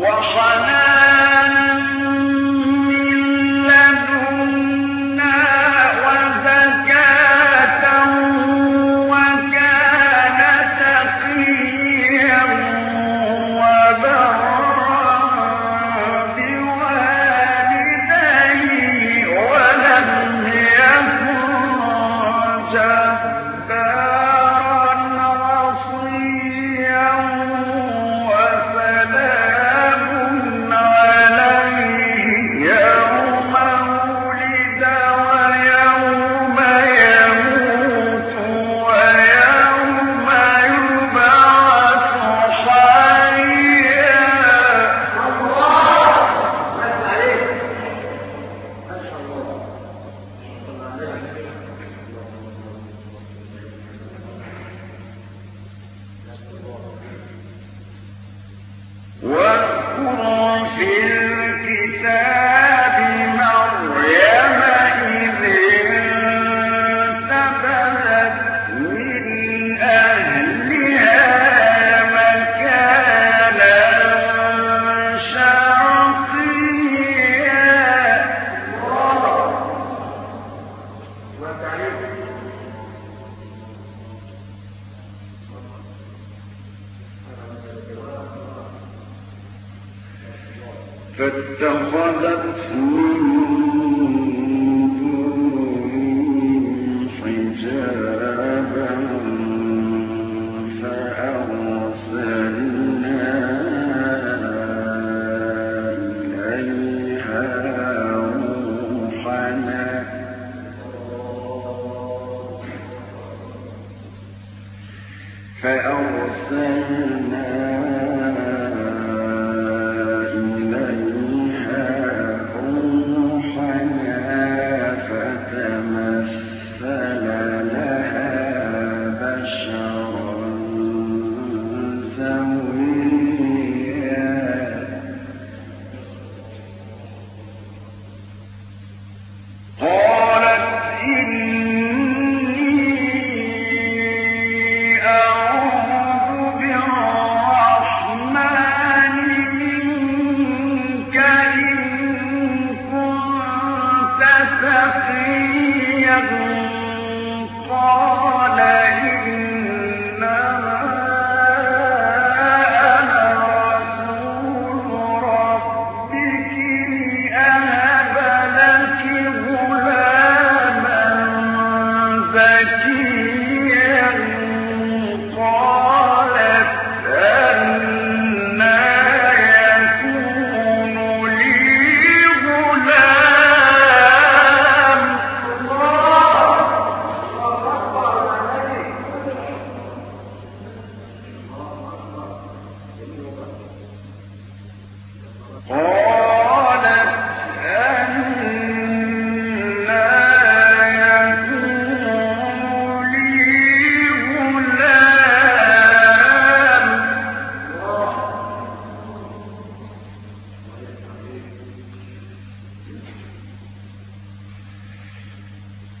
أعوذ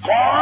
For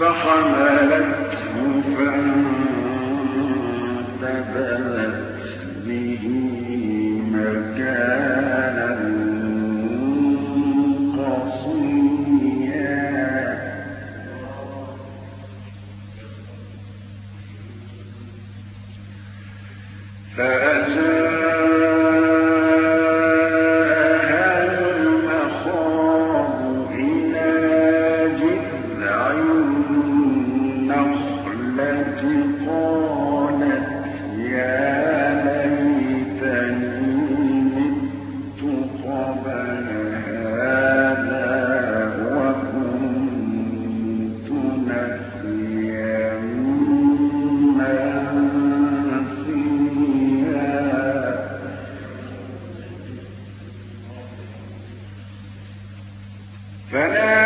منسيا فلا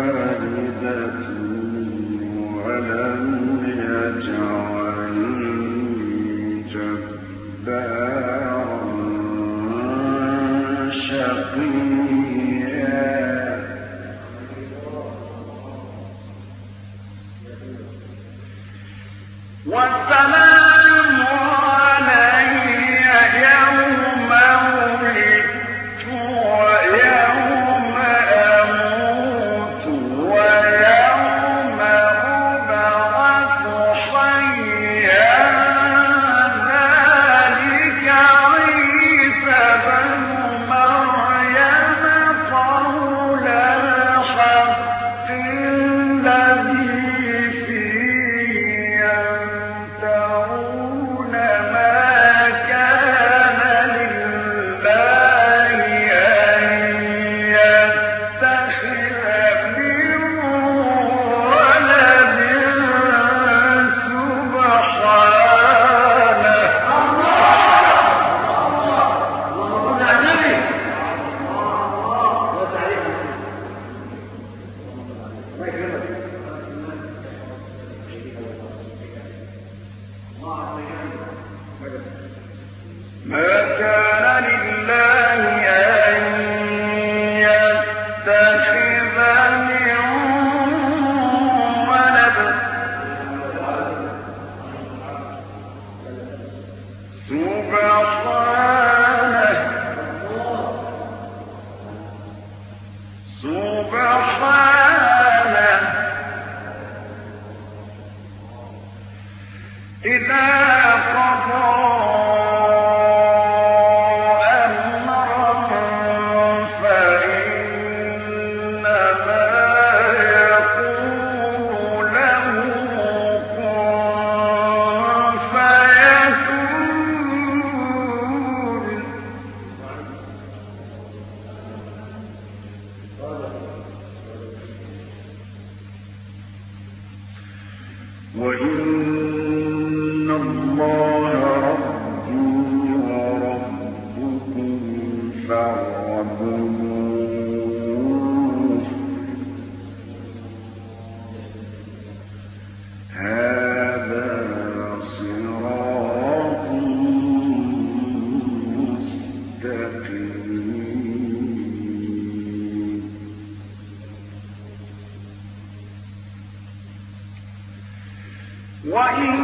بوالدته ولم يجعل الله Hawaii.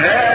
Amen.